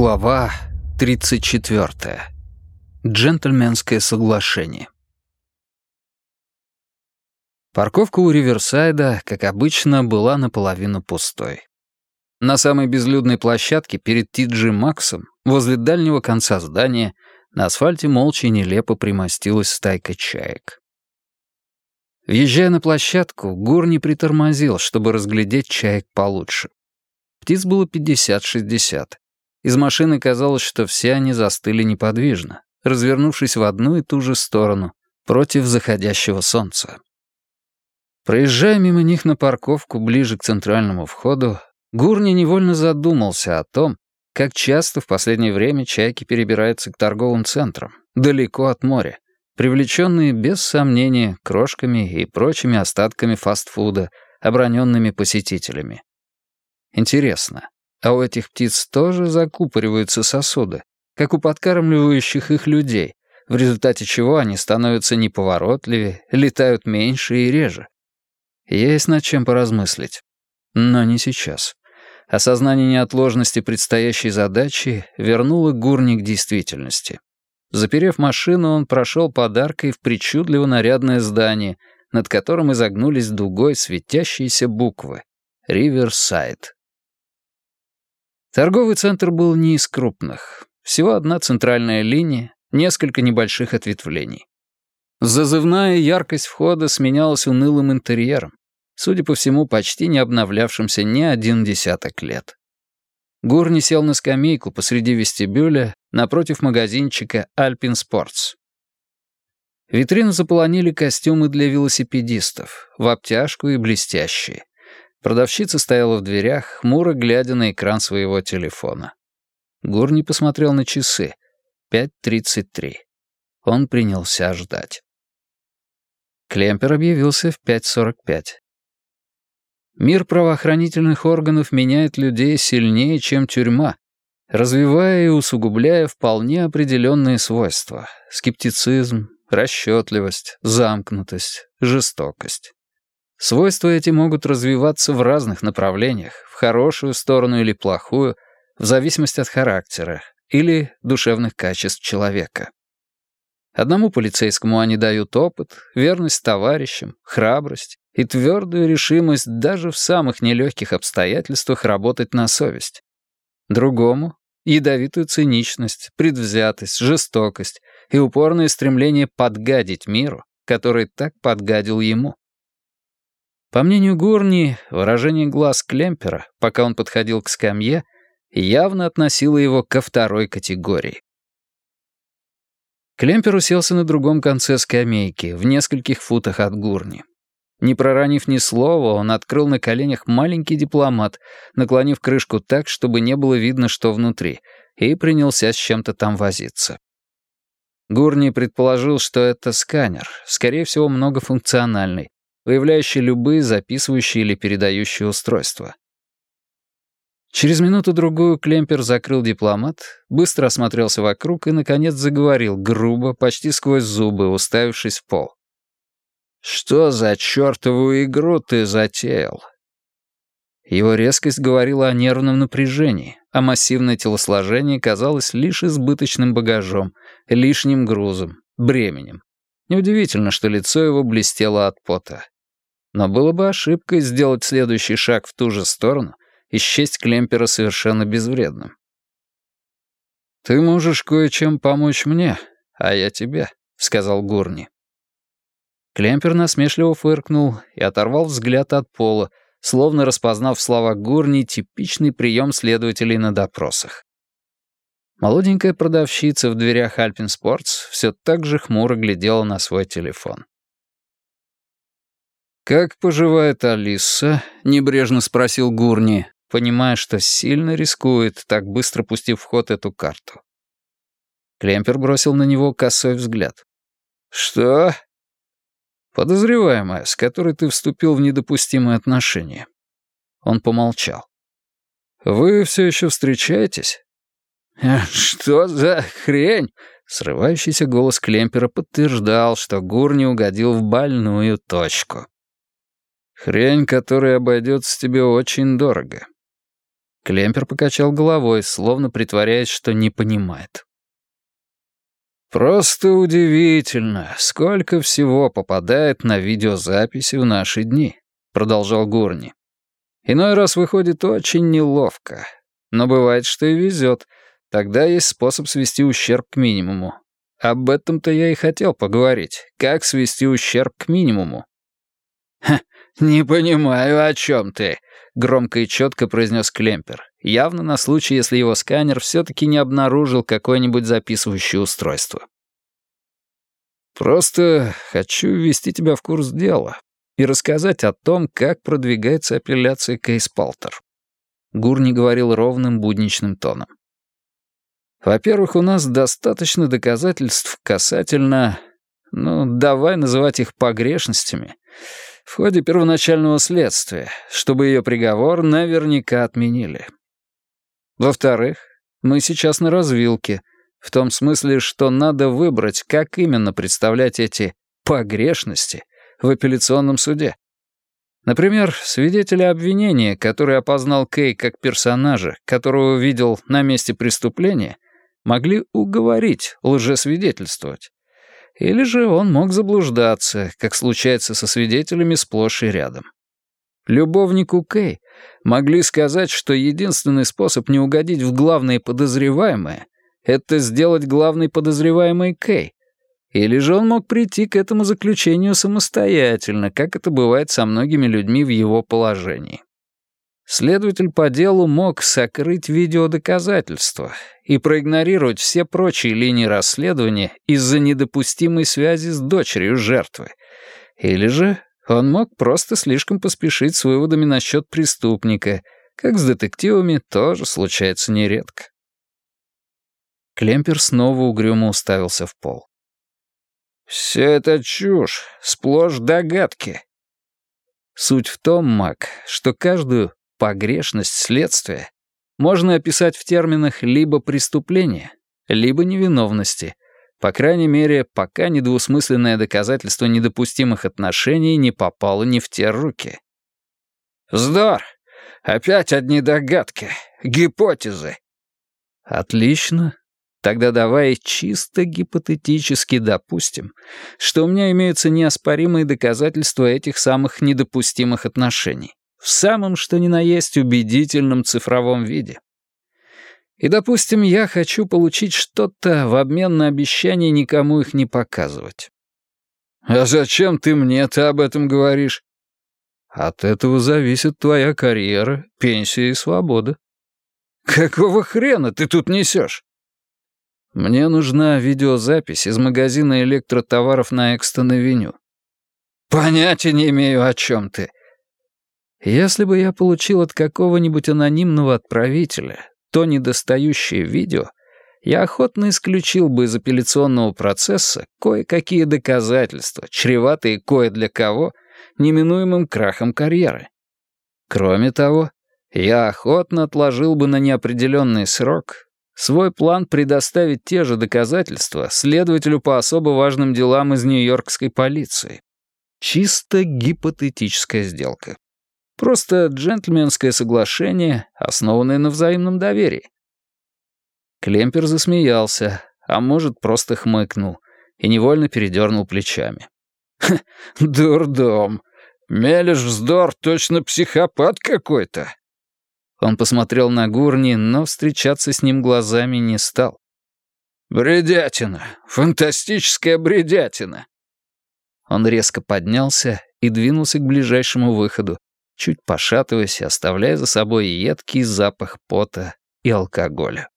Глава 34. Джентльменское соглашение. Парковка у Риверсайда, как обычно, была наполовину пустой. На самой безлюдной площадке перед Тиджи Максом, возле дальнего конца здания, на асфальте молча и нелепо примостилась стайка чаек. Въезжая на площадку, Гур не притормозил, чтобы разглядеть чаек получше. Птиц было 50-60. Из машины казалось, что все они застыли неподвижно, развернувшись в одну и ту же сторону, против заходящего солнца. Проезжая мимо них на парковку ближе к центральному входу, Гурни невольно задумался о том, как часто в последнее время чайки перебираются к торговым центрам, далеко от моря, привлеченные без сомнения крошками и прочими остатками фастфуда, оброненными посетителями. Интересно, а у этих птиц тоже закупориваются сосуды, как у подкармливающих их людей, в результате чего они становятся неповоротливее, летают меньше и реже. Есть над чем поразмыслить. Но не сейчас. Осознание неотложности предстоящей задачи вернуло Гурни к действительности. Заперев машину, он прошел подаркой в причудливо нарядное здание, над которым изогнулись дугой светящиеся буквы «Риверсайд». Торговый центр был не из крупных. Всего одна центральная линия, несколько небольших ответвлений. Зазывная яркость входа сменялась унылым интерьером, судя по всему, почти не обновлявшимся ни один десяток лет. Гурни сел на скамейку посреди вестибюля напротив магазинчика Alpine Sports. Витрину заполонили костюмы для велосипедистов, в обтяжку и блестящие. Продавщица стояла в дверях, хмуро глядя на экран своего телефона. Гурни посмотрел на часы. 5.33. Он принялся ждать. Клемпер объявился в 5.45. Мир правоохранительных органов меняет людей сильнее, чем тюрьма, развивая и усугубляя вполне определенные свойства — скептицизм, расчетливость, замкнутость, жестокость. Свойства эти могут развиваться в разных направлениях, в хорошую сторону или плохую, в зависимости от характера или душевных качеств человека. Одному полицейскому они дают опыт, верность товарищам, храбрость и твердую решимость даже в самых нелегких обстоятельствах работать на совесть. Другому — ядовитую циничность, предвзятость, жестокость и упорное стремление подгадить миру, который так подгадил ему. По мнению Гурни, выражение глаз Клемпера, пока он подходил к скамье, явно относило его ко второй категории. Клемпер уселся на другом конце скамейки, в нескольких футах от Гурни. Не проронив ни слова, он открыл на коленях маленький дипломат, наклонив крышку так, чтобы не было видно, что внутри, и принялся с чем-то там возиться. Гурни предположил, что это сканер, скорее всего, многофункциональный, выявляющий любые записывающие или передающие устройства. Через минуту-другую Клемпер закрыл дипломат, быстро осмотрелся вокруг и, наконец, заговорил грубо, почти сквозь зубы, уставившись в пол. «Что за чертову игру ты затеял?» Его резкость говорила о нервном напряжении, а массивное телосложение казалось лишь избыточным багажом, лишним грузом, бременем. Неудивительно, что лицо его блестело от пота. Но было бы ошибкой сделать следующий шаг в ту же сторону и счесть Клемпера совершенно безвредным. «Ты можешь кое-чем помочь мне, а я тебе», — сказал Гурни. Клемпер насмешливо фыркнул и оторвал взгляд от пола, словно распознав в словах Гурни типичный прием следователей на допросах. Молоденькая продавщица в дверях Альпин Спортс все так же хмуро глядела на свой телефон. «Как поживает Алиса?» — небрежно спросил Гурни, понимая, что сильно рискует, так быстро пустив в ход эту карту. Клемпер бросил на него косой взгляд. «Что?» Подозреваемая, с которой ты вступил в недопустимые отношения. Он помолчал. Вы все еще встречаетесь? «Э, что за хрень? Срывающийся голос Клемпера подтверждал, что Гурни угодил в больную точку. «Хрень, которая обойдется тебе очень дорого». Клемпер покачал головой, словно притворяясь, что не понимает. «Просто удивительно, сколько всего попадает на видеозаписи в наши дни», — продолжал Гурни. «Иной раз выходит очень неловко, но бывает, что и везет. Тогда есть способ свести ущерб к минимуму. Об этом-то я и хотел поговорить. Как свести ущерб к минимуму?» «Ха, не понимаю, о чем ты», — громко и четко произнес Клемпер, явно на случай, если его сканер все-таки не обнаружил какое-нибудь записывающее устройство. «Просто хочу ввести тебя в курс дела и рассказать о том, как продвигается апелляция Кейс Палтер». Гурни говорил ровным будничным тоном. «Во-первых, у нас достаточно доказательств касательно... Ну, давай называть их погрешностями» в ходе первоначального следствия, чтобы ее приговор наверняка отменили. Во-вторых, мы сейчас на развилке, в том смысле, что надо выбрать, как именно представлять эти погрешности в апелляционном суде. Например, свидетели обвинения, который опознал Кей как персонажа, которого видел на месте преступления, могли уговорить лжесвидетельствовать. Или же он мог заблуждаться, как случается со свидетелями сплошь и рядом. Любовнику Кей могли сказать, что единственный способ не угодить в главное подозреваемое — это сделать главный подозреваемый Кей. Или же он мог прийти к этому заключению самостоятельно, как это бывает со многими людьми в его положении. Следователь по делу мог сокрыть видеодоказательства и проигнорировать все прочие линии расследования из-за недопустимой связи с дочерью жертвы. Или же он мог просто слишком поспешить с выводами насчет преступника, как с детективами тоже случается нередко. Клемпер снова угрюмо уставился в пол. «Все это чушь, сплошь догадки». Суть в том, Мак, что каждую Погрешность следствия можно описать в терминах либо преступления, либо невиновности, по крайней мере, пока недвусмысленное доказательство недопустимых отношений не попало не в те руки. «Вздор! Опять одни догадки, гипотезы!» «Отлично. Тогда давай чисто гипотетически допустим, что у меня имеются неоспоримые доказательства этих самых недопустимых отношений в самом что ни на есть убедительном цифровом виде. И, допустим, я хочу получить что-то в обмен на обещание никому их не показывать. «А зачем ты мне-то об этом говоришь?» «От этого зависит твоя карьера, пенсия и свобода». «Какого хрена ты тут несешь?» «Мне нужна видеозапись из магазина электротоваров на Экстон-авеню». «Понятия не имею, о чем ты. Если бы я получил от какого-нибудь анонимного отправителя то недостающее видео, я охотно исключил бы из апелляционного процесса кое-какие доказательства, чреватые кое для кого неминуемым крахом карьеры. Кроме того, я охотно отложил бы на неопределенный срок свой план предоставить те же доказательства следователю по особо важным делам из нью-йоркской полиции. Чисто гипотетическая сделка. Просто джентльменское соглашение, основанное на взаимном доверии. Клемпер засмеялся, а может, просто хмыкнул и невольно передернул плечами. «Дурдом! Мелешь вздор, точно психопат какой-то!» Он посмотрел на Гурни, но встречаться с ним глазами не стал. «Бредятина! Фантастическая бредятина!» Он резко поднялся и двинулся к ближайшему выходу, чуть пошатываясь оставляя за собой едкий запах пота и алкоголя.